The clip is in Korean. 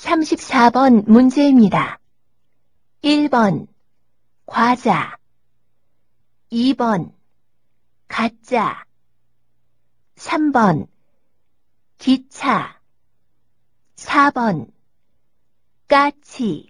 34번 문제입니다. 1번 과자. 2번 가짜. 3번 기차. 4번 까치.